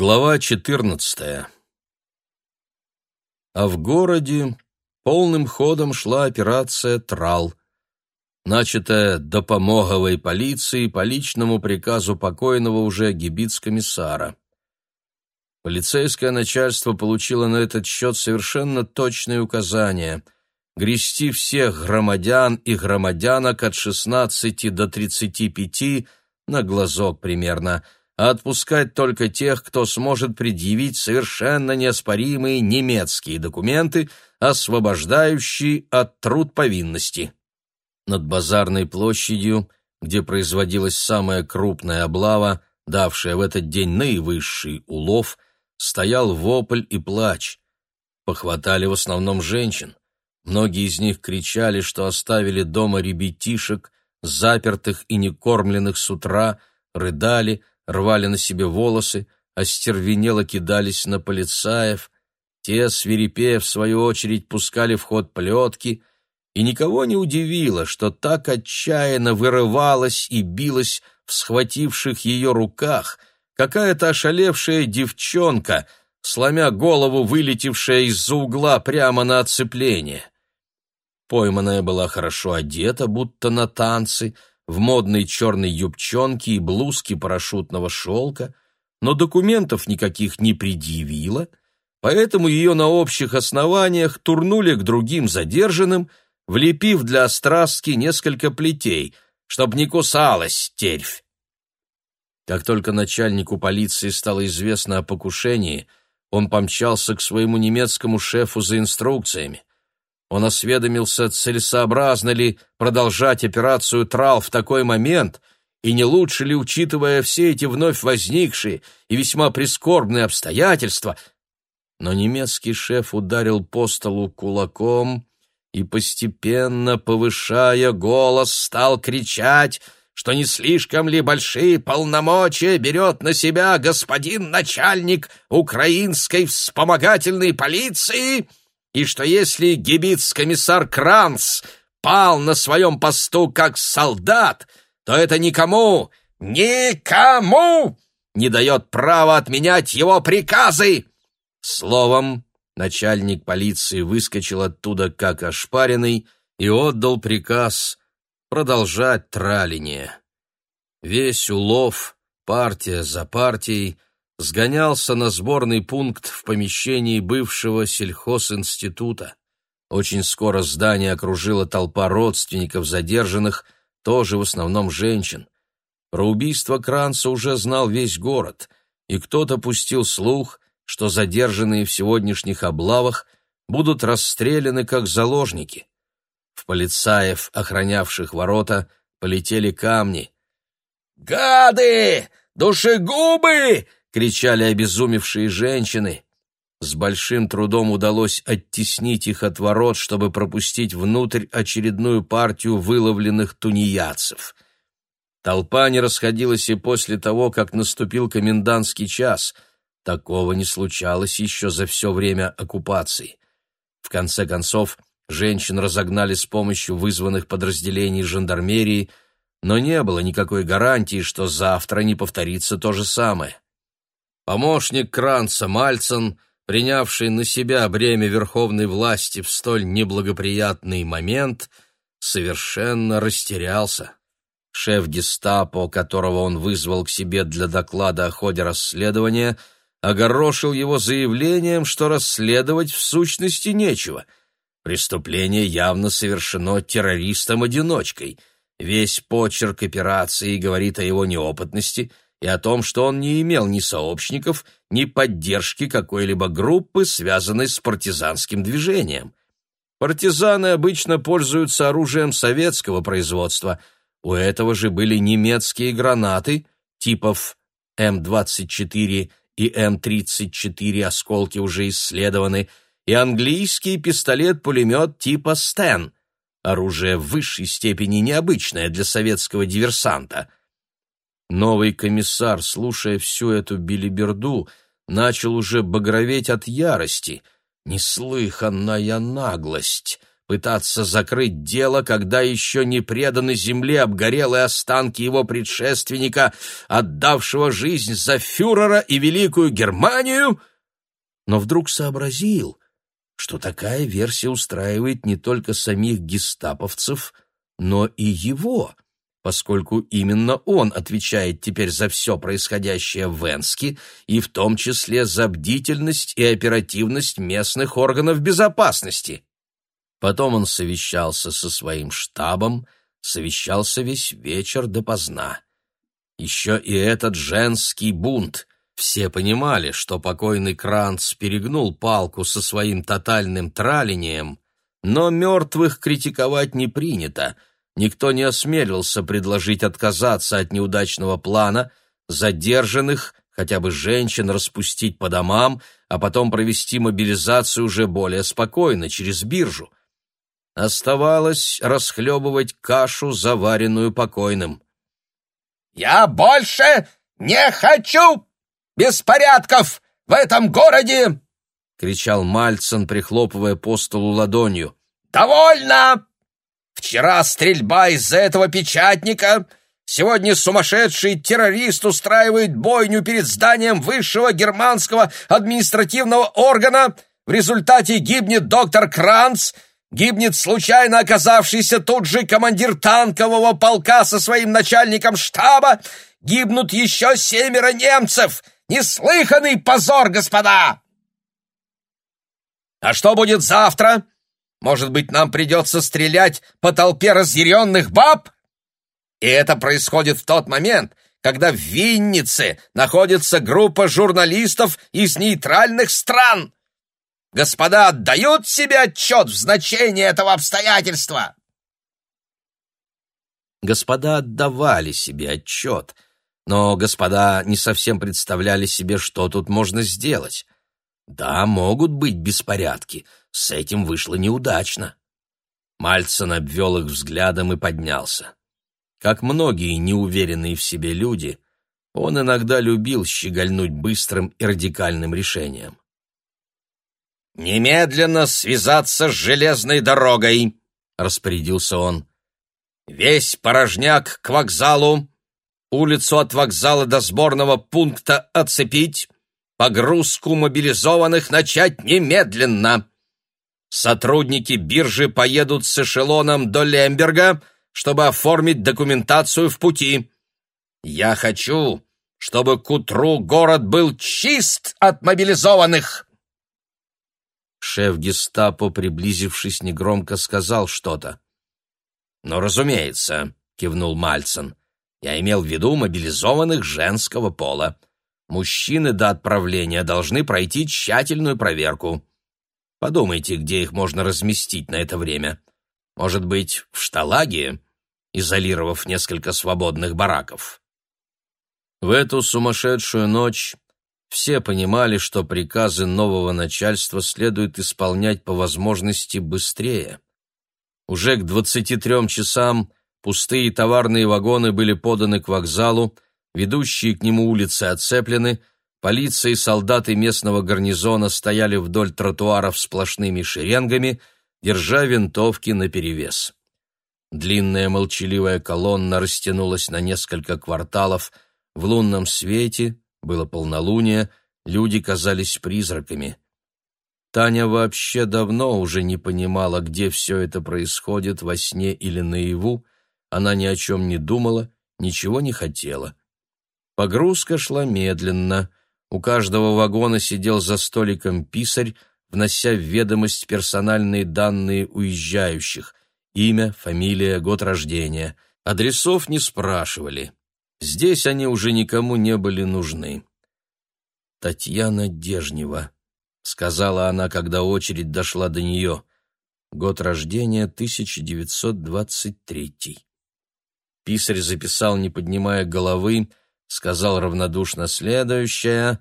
Глава 14. А в городе полным ходом шла операция «Трал», начатая допомоговой полиции по личному приказу покойного уже гибиц-комиссара. Полицейское начальство получило на этот счет совершенно точные указания – грести всех громадян и громадянок от 16 до 35 на глазок примерно – а отпускать только тех, кто сможет предъявить совершенно неоспоримые немецкие документы, освобождающие от труд повинности. Над базарной площадью, где производилась самая крупная облава, давшая в этот день наивысший улов, стоял вопль и плач. Похватали в основном женщин. Многие из них кричали, что оставили дома ребятишек, запертых и некормленных с утра, рыдали, рвали на себе волосы, остервенело кидались на полицаев, те, свирепея, в свою очередь, пускали в ход плетки, и никого не удивило, что так отчаянно вырывалась и билась в схвативших ее руках какая-то ошалевшая девчонка, сломя голову, вылетевшая из-за угла прямо на оцепление. Пойманная была хорошо одета, будто на танцы, в модной черной юбчонке и блузке парашютного шелка, но документов никаких не предъявила, поэтому ее на общих основаниях турнули к другим задержанным, влепив для острастки несколько плетей, чтоб не кусалась тервь. Как только начальнику полиции стало известно о покушении, он помчался к своему немецкому шефу за инструкциями. Он осведомился, целесообразно ли продолжать операцию «Трал» в такой момент, и не лучше ли, учитывая все эти вновь возникшие и весьма прискорбные обстоятельства. Но немецкий шеф ударил по столу кулаком и, постепенно повышая голос, стал кричать — что не слишком ли большие полномочия берет на себя господин начальник украинской вспомогательной полиции, и что если гибиц-комиссар Кранц пал на своем посту как солдат, то это никому, никому не дает права отменять его приказы. Словом, начальник полиции выскочил оттуда как ошпаренный и отдал приказ продолжать траление. Весь улов, партия за партией, сгонялся на сборный пункт в помещении бывшего сельхозинститута. Очень скоро здание окружила толпа родственников задержанных, тоже в основном женщин. Про убийство Кранца уже знал весь город, и кто-то пустил слух, что задержанные в сегодняшних облавах будут расстреляны как заложники. В полицаев, охранявших ворота, полетели камни. «Гады! Душегубы!» — кричали обезумевшие женщины. С большим трудом удалось оттеснить их от ворот, чтобы пропустить внутрь очередную партию выловленных тунеядцев. Толпа не расходилась и после того, как наступил комендантский час. Такого не случалось еще за все время оккупации. В конце концов, женщин разогнали с помощью вызванных подразделений жандармерии, но не было никакой гарантии, что завтра не повторится то же самое. Помощник Кранца Мальцен, принявший на себя бремя верховной власти в столь неблагоприятный момент, совершенно растерялся. Шеф гестапо, которого он вызвал к себе для доклада о ходе расследования, огорошил его заявлением, что расследовать в сущности нечего. Преступление явно совершено террористом-одиночкой. Весь почерк операции говорит о его неопытности — и о том, что он не имел ни сообщников, ни поддержки какой-либо группы, связанной с партизанским движением. Партизаны обычно пользуются оружием советского производства. У этого же были немецкие гранаты типов М-24 и М-34, осколки уже исследованы, и английский пистолет-пулемет типа Стен, оружие в высшей степени необычное для советского диверсанта – Новый комиссар, слушая всю эту билиберду, начал уже багроветь от ярости. «Неслыханная наглость!» пытаться закрыть дело, когда еще не преданы земле обгорелые останки его предшественника, отдавшего жизнь за фюрера и Великую Германию, но вдруг сообразил, что такая версия устраивает не только самих гестаповцев, но и его, поскольку именно он отвечает теперь за все происходящее в Венске и в том числе за бдительность и оперативность местных органов безопасности. Потом он совещался со своим штабом, совещался весь вечер допоздна. Еще и этот женский бунт. Все понимали, что покойный Кранц перегнул палку со своим тотальным тралением, но мертвых критиковать не принято. Никто не осмелился предложить отказаться от неудачного плана, задержанных, хотя бы женщин, распустить по домам, а потом провести мобилизацию уже более спокойно, через биржу. Оставалось расхлебывать кашу, заваренную покойным. «Я больше не хочу беспорядков в этом городе!» — кричал Мальцин, прихлопывая по столу ладонью. «Довольно! Вчера стрельба из-за этого печатника, сегодня сумасшедший террорист устраивает бойню перед зданием высшего германского административного органа, в результате гибнет доктор Кранц — Гибнет случайно оказавшийся тут же командир танкового полка со своим начальником штаба. Гибнут еще семеро немцев. Неслыханный позор, господа! А что будет завтра? Может быть, нам придется стрелять по толпе разъяренных баб? И это происходит в тот момент, когда в Виннице находится группа журналистов из нейтральных стран. Господа отдают себе отчет в значении этого обстоятельства?» Господа отдавали себе отчет, но господа не совсем представляли себе, что тут можно сделать. Да, могут быть беспорядки, с этим вышло неудачно. Мальцин обвел их взглядом и поднялся. Как многие неуверенные в себе люди, он иногда любил щегольнуть быстрым и радикальным решением. «Немедленно связаться с железной дорогой!» — распорядился он. «Весь порожняк к вокзалу, улицу от вокзала до сборного пункта оцепить, погрузку мобилизованных начать немедленно. Сотрудники биржи поедут с эшелоном до Лемберга, чтобы оформить документацию в пути. Я хочу, чтобы к утру город был чист от мобилизованных!» Шеф гестапо, приблизившись, негромко сказал что-то. «Ну, разумеется», — кивнул Мальцин. «Я имел в виду мобилизованных женского пола. Мужчины до отправления должны пройти тщательную проверку. Подумайте, где их можно разместить на это время. Может быть, в Шталаге, изолировав несколько свободных бараков?» В эту сумасшедшую ночь все понимали, что приказы нового начальства следует исполнять по возможности быстрее. Уже к 23 часам пустые товарные вагоны были поданы к вокзалу, ведущие к нему улицы оцеплены, полиция и солдаты местного гарнизона стояли вдоль тротуаров сплошными шеренгами, держа винтовки наперевес. Длинная молчаливая колонна растянулась на несколько кварталов в лунном свете, было полнолуние, люди казались призраками. Таня вообще давно уже не понимала, где все это происходит, во сне или наяву. Она ни о чем не думала, ничего не хотела. Погрузка шла медленно. У каждого вагона сидел за столиком писарь, внося в ведомость персональные данные уезжающих — имя, фамилия, год рождения. Адресов не спрашивали. Здесь они уже никому не были нужны. «Татьяна Дежнева», — сказала она, когда очередь дошла до нее. Год рождения 1923. Писарь записал, не поднимая головы, сказал равнодушно следующее.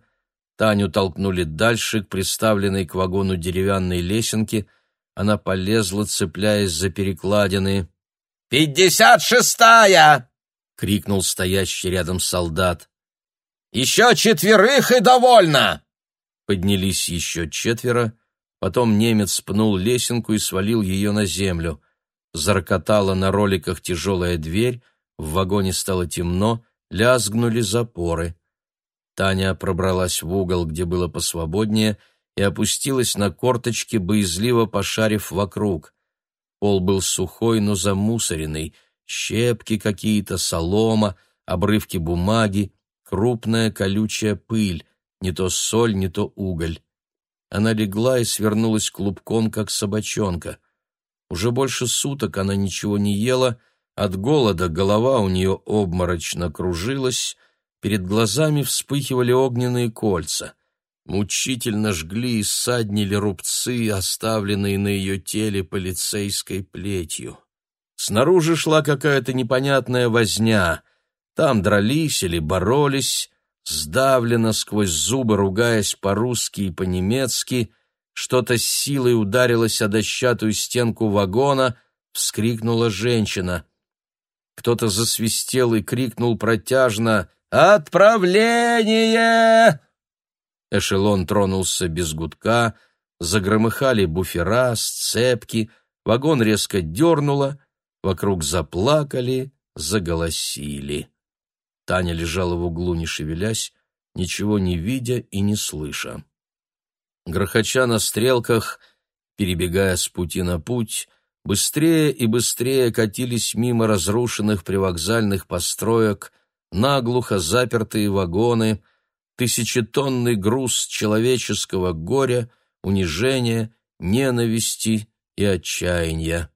Таню толкнули дальше к приставленной к вагону деревянной лесенке. Она полезла, цепляясь за перекладины. «Пятьдесят шестая!» — крикнул стоящий рядом солдат. «Еще четверых и довольно!» Поднялись еще четверо, Потом немец пнул лесенку и свалил ее на землю. Зарокотала на роликах тяжелая дверь, в вагоне стало темно, лязгнули запоры. Таня пробралась в угол, где было посвободнее, и опустилась на корточки, боязливо пошарив вокруг. Пол был сухой, но замусоренный, щепки какие-то, солома, обрывки бумаги, крупная колючая пыль, не то соль, не то уголь. Она легла и свернулась клубком, как собачонка. Уже больше суток она ничего не ела, от голода голова у нее обморочно кружилась, перед глазами вспыхивали огненные кольца. Мучительно жгли и ссаднили рубцы, оставленные на ее теле полицейской плетью. Снаружи шла какая-то непонятная возня. Там дрались или боролись, сдавленно сквозь зубы, ругаясь по-русски и по-немецки, что-то с силой ударилось о дощатую стенку вагона, вскрикнула женщина. Кто-то засвистел и крикнул протяжно «Отправление!» Эшелон тронулся без гудка, загромыхали буфера, сцепки, вагон резко дернуло, вокруг заплакали, заголосили. Таня лежала в углу, не шевелясь, ничего не видя и не слыша. Грохоча на стрелках, перебегая с пути на путь, быстрее и быстрее катились мимо разрушенных привокзальных построек, наглухо запертые вагоны, тысячетонный груз человеческого горя, унижения, ненависти и отчаяния.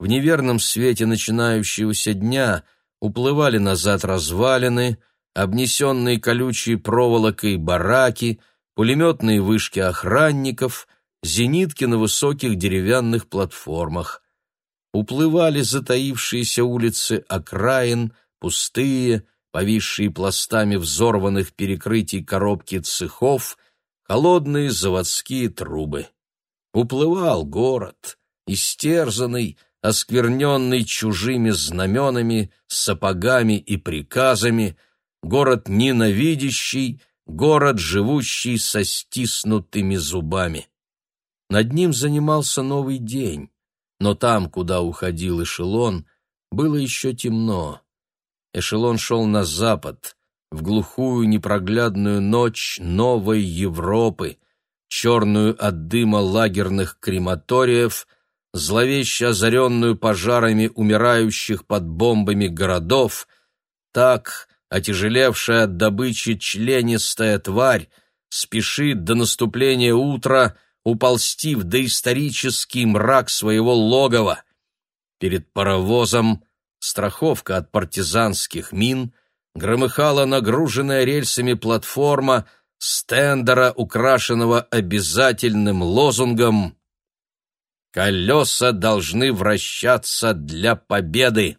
В неверном свете начинающегося дня уплывали назад развалины, обнесенные колючей проволокой бараки, пулеметные вышки охранников, зенитки на высоких деревянных платформах. Уплывали затаившиеся улицы окраин, пустые, повисшие пластами взорванных перекрытий коробки цехов, холодные заводские трубы. Уплывал город, истерзанный, оскверненный чужими знаменами, сапогами и приказами, город ненавидящий, город, живущий со стиснутыми зубами. Над ним занимался новый день но там, куда уходил эшелон, было еще темно. Эшелон шел на запад, в глухую непроглядную ночь новой Европы, черную от дыма лагерных крематориев, зловеще озаренную пожарами умирающих под бомбами городов, так, отяжелевшая от добычи членистая тварь, спешит до наступления утра уползти в доисторический мрак своего логова. Перед паровозом страховка от партизанских мин громыхала нагруженная рельсами платформа стендера, украшенного обязательным лозунгом «Колеса должны вращаться для победы».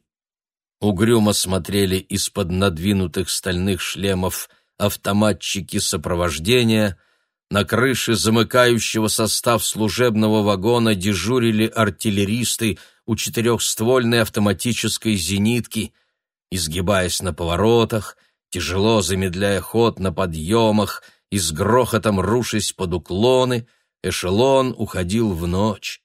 Угрюмо смотрели из-под надвинутых стальных шлемов автоматчики сопровождения, на крыше замыкающего состав служебного вагона дежурили артиллеристы у четырехствольной автоматической зенитки, изгибаясь на поворотах, тяжело замедляя ход на подъемах и с грохотом рушась под уклоны, эшелон уходил в ночь.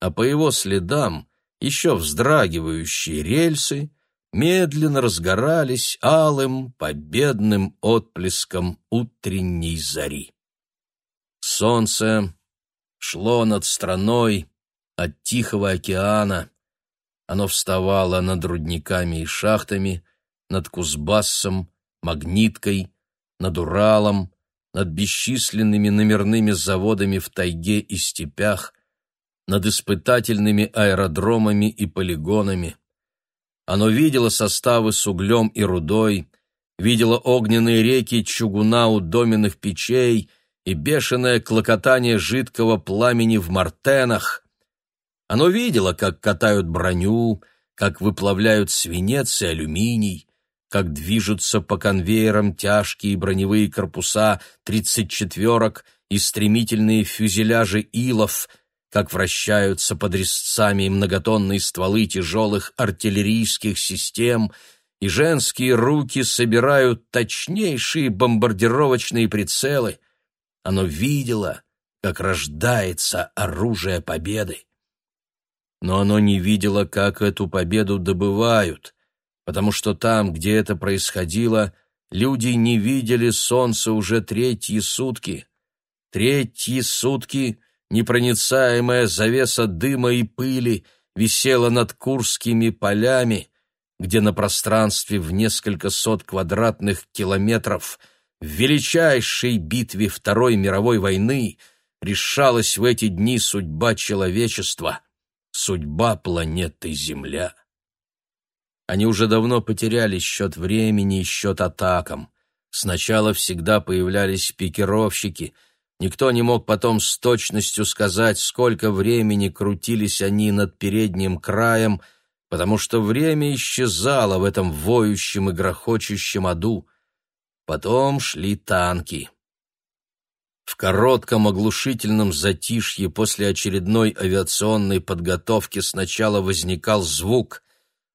А по его следам еще вздрагивающие рельсы медленно разгорались алым победным отблеском утренней зари. Солнце шло над страной от Тихого океана. Оно вставало над рудниками и шахтами, над Кузбассом, Магниткой, над Уралом, над бесчисленными номерными заводами в тайге и степях, над испытательными аэродромами и полигонами. Оно видело составы с углем и рудой, видело огненные реки чугуна у доменных печей — и бешеное клокотание жидкого пламени в мартенах. Оно видело, как катают броню, как выплавляют свинец и алюминий, как движутся по конвейерам тяжкие броневые корпуса тридцать четверок и стремительные фюзеляжи илов, как вращаются под резцами многотонные стволы тяжелых артиллерийских систем, и женские руки собирают точнейшие бомбардировочные прицелы — оно видело, как рождается оружие победы. Но оно не видело, как эту победу добывают, потому что там, где это происходило, люди не видели солнца уже третьи сутки. Третьи сутки непроницаемая завеса дыма и пыли висела над Курскими полями, где на пространстве в несколько сот квадратных километров в величайшей битве Второй мировой войны решалась в эти дни судьба человечества, судьба планеты Земля. Они уже давно потеряли счет времени и счет атакам. Сначала всегда появлялись пикировщики. Никто не мог потом с точностью сказать, сколько времени крутились они над передним краем, потому что время исчезало в этом воющем и грохочущем аду. Потом шли танки. В коротком оглушительном затишье после очередной авиационной подготовки сначала возникал звук.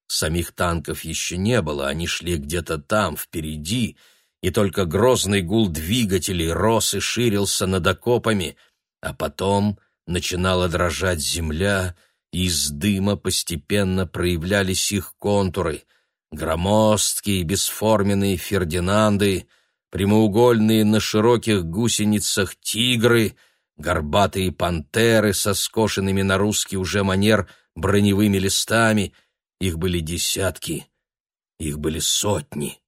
Самих танков еще не было, они шли где-то там, впереди, и только грозный гул двигателей рос и ширился над окопами, а потом начинала дрожать земля, и из дыма постепенно проявлялись их контуры — громоздкие бесформенные Фердинанды, прямоугольные на широких гусеницах тигры, горбатые пантеры со скошенными на русский уже манер броневыми листами. Их были десятки, их были сотни.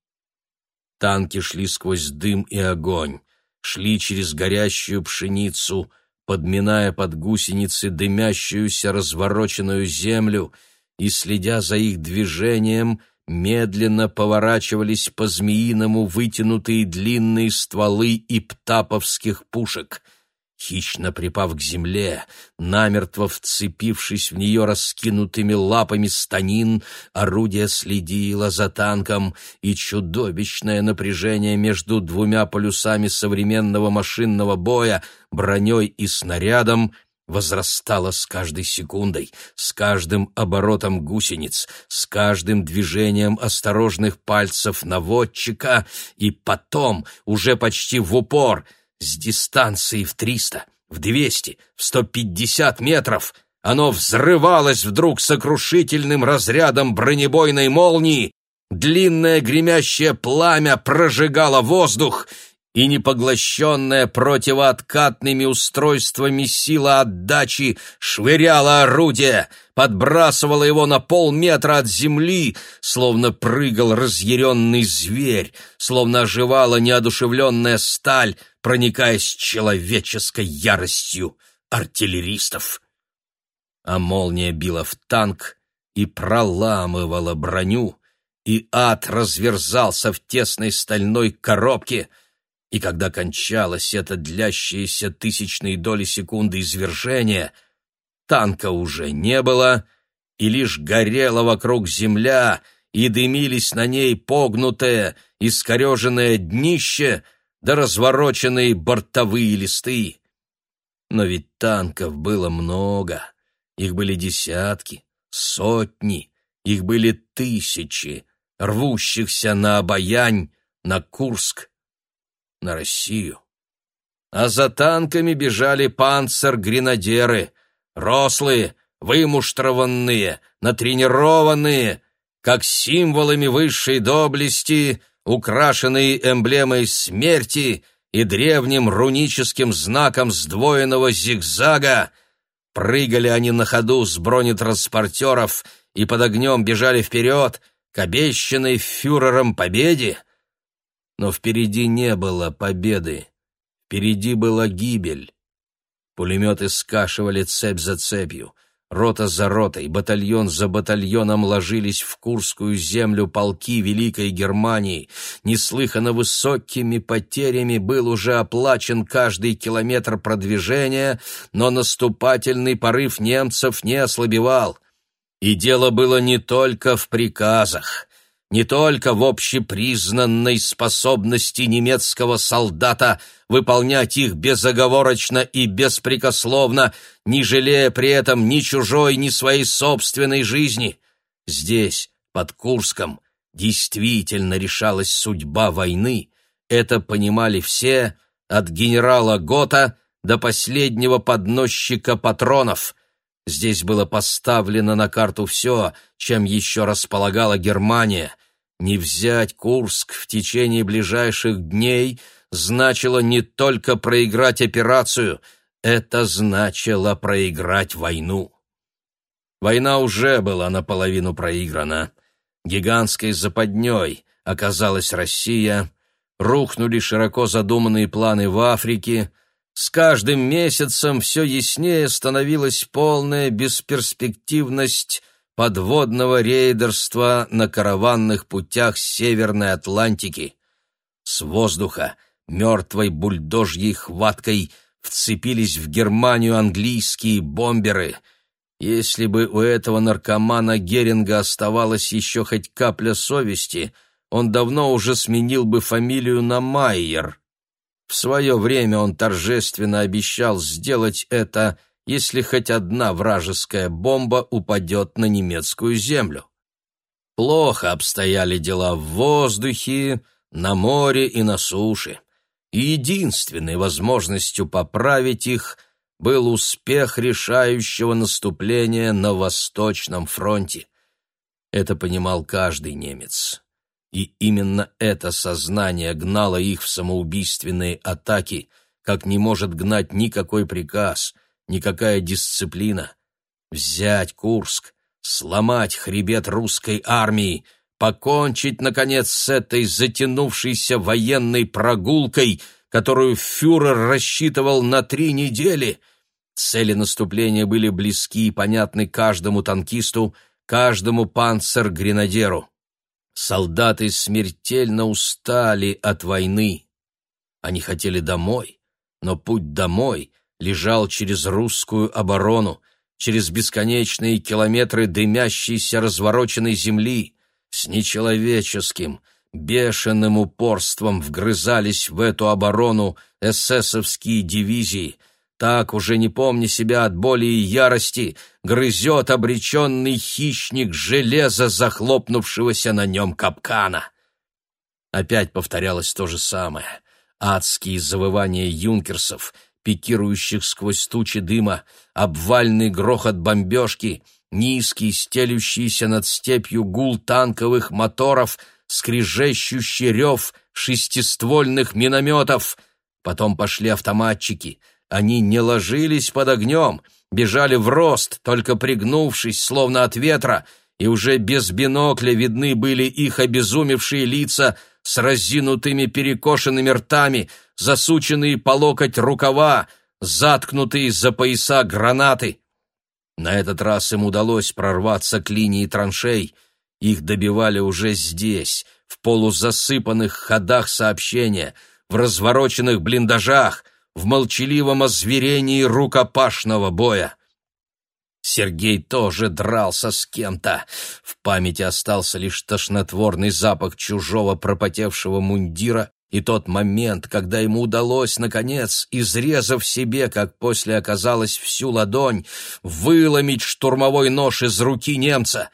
Танки шли сквозь дым и огонь, шли через горящую пшеницу, подминая под гусеницы дымящуюся развороченную землю и, следя за их движением, медленно поворачивались по-змеиному вытянутые длинные стволы и птаповских пушек. Хищно припав к земле, намертво вцепившись в нее раскинутыми лапами станин, орудие следило за танком, и чудовищное напряжение между двумя полюсами современного машинного боя, броней и снарядом — возрастала с каждой секундой, с каждым оборотом гусениц, с каждым движением осторожных пальцев наводчика, и потом, уже почти в упор, с дистанции в триста, в двести, в сто пятьдесят метров, оно взрывалось вдруг сокрушительным разрядом бронебойной молнии, длинное гремящее пламя прожигало воздух, и непоглощенная противооткатными устройствами сила отдачи швыряла орудие, подбрасывала его на полметра от земли, словно прыгал разъяренный зверь, словно оживала неодушевленная сталь, проникаясь человеческой яростью артиллеристов. А молния била в танк и проламывала броню, и ад разверзался в тесной стальной коробке — и когда кончалось это длящееся тысячные доли секунды извержение, танка уже не было, и лишь горела вокруг земля, и дымились на ней погнутое, искореженное днище да развороченные бортовые листы. Но ведь танков было много, их были десятки, сотни, их были тысячи, рвущихся на Обаянь, на Курск, на Россию. А за танками бежали панцер-гренадеры, рослые, вымуштрованные, натренированные, как символами высшей доблести, украшенные эмблемой смерти и древним руническим знаком сдвоенного зигзага, прыгали они на ходу с бронетранспортеров и под огнем бежали вперед к обещанной фюрером победе, но впереди не было победы. Впереди была гибель. Пулеметы скашивали цепь за цепью. Рота за ротой, батальон за батальоном ложились в Курскую землю полки Великой Германии. Неслыханно высокими потерями был уже оплачен каждый километр продвижения, но наступательный порыв немцев не ослабевал. И дело было не только в приказах не только в общепризнанной способности немецкого солдата выполнять их безоговорочно и беспрекословно, не жалея при этом ни чужой, ни своей собственной жизни. Здесь, под Курском, действительно решалась судьба войны. Это понимали все, от генерала Гота до последнего подносчика патронов. Здесь было поставлено на карту все, чем еще располагала Германия. Не взять Курск в течение ближайших дней значило не только проиграть операцию, это значило проиграть войну. Война уже была наполовину проиграна. Гигантской западней оказалась Россия, рухнули широко задуманные планы в Африке, с каждым месяцем все яснее становилась полная бесперспективность подводного рейдерства на караванных путях Северной Атлантики. С воздуха мертвой бульдожьей хваткой вцепились в Германию английские бомберы. Если бы у этого наркомана Геринга оставалась еще хоть капля совести, он давно уже сменил бы фамилию на Майер. В свое время он торжественно обещал сделать это, если хоть одна вражеская бомба упадет на немецкую землю. Плохо обстояли дела в воздухе, на море и на суше. И единственной возможностью поправить их был успех решающего наступления на Восточном фронте. Это понимал каждый немец. И именно это сознание гнало их в самоубийственные атаки, как не может гнать никакой приказ, никакая дисциплина. Взять Курск, сломать хребет русской армии, покончить, наконец, с этой затянувшейся военной прогулкой, которую фюрер рассчитывал на три недели. Цели наступления были близки и понятны каждому танкисту, каждому панцер-гренадеру. Солдаты смертельно устали от войны. Они хотели домой, но путь домой лежал через русскую оборону, через бесконечные километры дымящейся развороченной земли, с нечеловеческим, бешеным упорством вгрызались в эту оборону эсэсовские дивизии — так, уже не помня себя от боли и ярости, грызет обреченный хищник железа захлопнувшегося на нем капкана. Опять повторялось то же самое. Адские завывания юнкерсов, пикирующих сквозь тучи дыма, обвальный грохот бомбежки, низкий, стелющийся над степью гул танковых моторов, скрежещущий рев шестиствольных минометов. Потом пошли автоматчики — они не ложились под огнем, бежали в рост, только пригнувшись, словно от ветра, и уже без бинокля видны были их обезумевшие лица с разинутыми перекошенными ртами, засученные по локоть рукава, заткнутые за пояса гранаты. На этот раз им удалось прорваться к линии траншей. Их добивали уже здесь, в полузасыпанных ходах сообщения, в развороченных блиндажах, в молчаливом озверении рукопашного боя. Сергей тоже дрался с кем-то. В памяти остался лишь тошнотворный запах чужого пропотевшего мундира и тот момент, когда ему удалось, наконец, изрезав себе, как после оказалось, всю ладонь, выломить штурмовой нож из руки немца.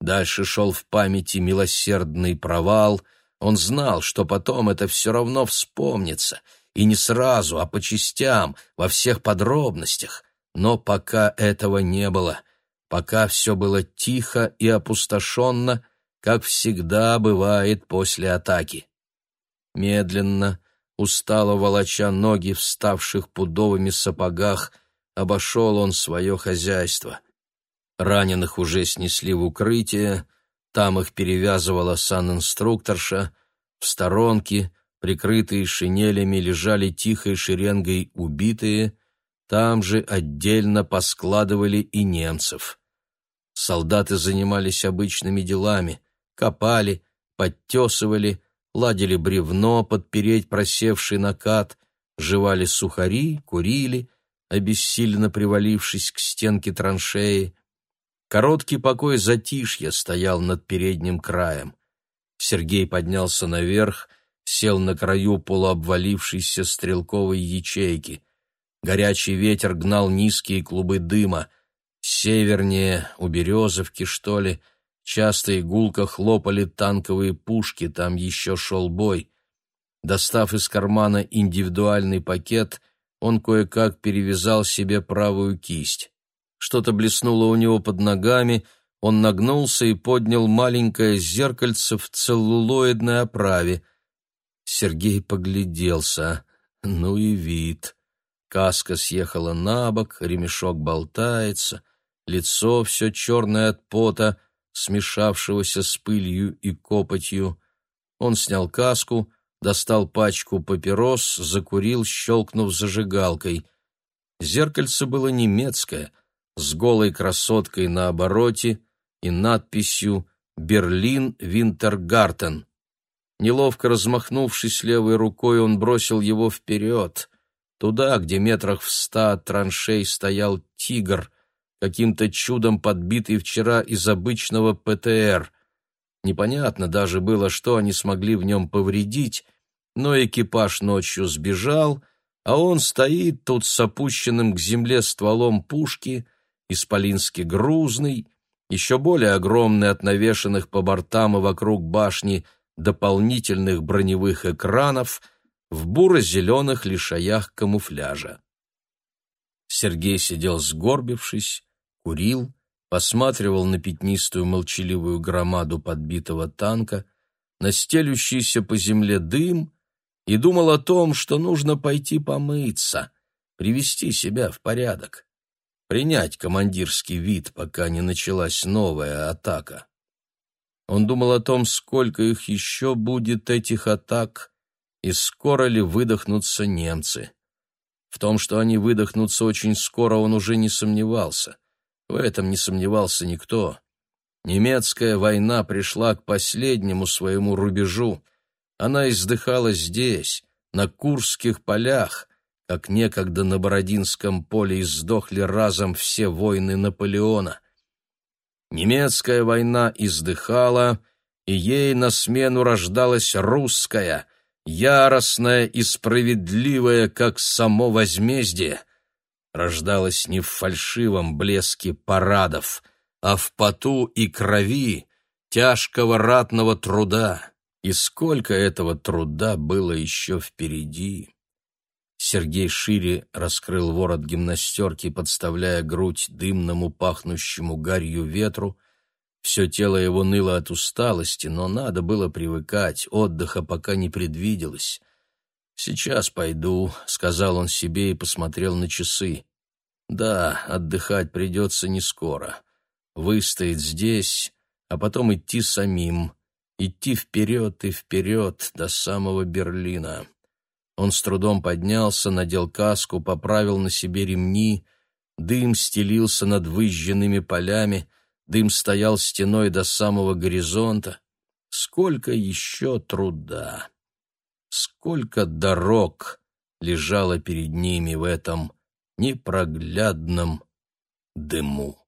Дальше шел в памяти милосердный провал. Он знал, что потом это все равно вспомнится — и не сразу, а по частям, во всех подробностях. Но пока этого не было, пока все было тихо и опустошенно, как всегда бывает после атаки. Медленно, устало волоча ноги в ставших пудовыми сапогах, обошел он свое хозяйство. Раненых уже снесли в укрытие, там их перевязывала санинструкторша, в сторонке — Прикрытые шинелями лежали тихой шеренгой убитые, там же отдельно поскладывали и немцев. Солдаты занимались обычными делами, копали, подтесывали, ладили бревно, подпереть просевший накат, жевали сухари, курили, обессиленно привалившись к стенке траншеи. Короткий покой затишья стоял над передним краем. Сергей поднялся наверх, сел на краю полуобвалившейся стрелковой ячейки. Горячий ветер гнал низкие клубы дыма. Севернее, у Березовки, что ли, часто и хлопали танковые пушки, там еще шел бой. Достав из кармана индивидуальный пакет, он кое-как перевязал себе правую кисть. Что-то блеснуло у него под ногами, он нагнулся и поднял маленькое зеркальце в целлулоидной оправе. Сергей погляделся. Ну и вид. Каска съехала на бок, ремешок болтается, лицо все черное от пота, смешавшегося с пылью и копотью. Он снял каску, достал пачку папирос, закурил, щелкнув зажигалкой. Зеркальце было немецкое, с голой красоткой на обороте и надписью «Берлин Винтергартен». Неловко размахнувшись левой рукой, он бросил его вперед, туда, где метрах в ста от траншей стоял «Тигр», каким-то чудом подбитый вчера из обычного ПТР. Непонятно даже было, что они смогли в нем повредить, но экипаж ночью сбежал, а он стоит тут с опущенным к земле стволом пушки, исполински грузный, еще более огромный от навешанных по бортам и вокруг башни дополнительных броневых экранов в буро-зеленых лишаях камуфляжа. Сергей сидел сгорбившись, курил, посматривал на пятнистую молчаливую громаду подбитого танка, на стелющийся по земле дым и думал о том, что нужно пойти помыться, привести себя в порядок, принять командирский вид, пока не началась новая атака. Он думал о том, сколько их еще будет, этих атак, и скоро ли выдохнутся немцы. В том, что они выдохнутся очень скоро, он уже не сомневался. В этом не сомневался никто. Немецкая война пришла к последнему своему рубежу. Она издыхала здесь, на Курских полях, как некогда на Бородинском поле издохли разом все войны Наполеона. Немецкая война издыхала, и ей на смену рождалась русская, яростная и справедливая, как само возмездие — рождалась не в фальшивом блеске парадов, а в поту и крови тяжкого ратного труда. И сколько этого труда было еще впереди. Сергей шире раскрыл ворот гимнастерки, подставляя грудь дымному, пахнущему гарью ветру. Все тело его ныло от усталости, но надо было привыкать, отдыха пока не предвиделось. «Сейчас пойду», — сказал он себе и посмотрел на часы. «Да, отдыхать придется не скоро. Выстоять здесь, а потом идти самим, идти вперед и вперед до самого Берлина». Он с трудом поднялся, надел каску, поправил на себе ремни. Дым стелился над выжженными полями, дым стоял стеной до самого горизонта. Сколько еще труда! сколько дорог лежало перед ними в этом непроглядном дыму.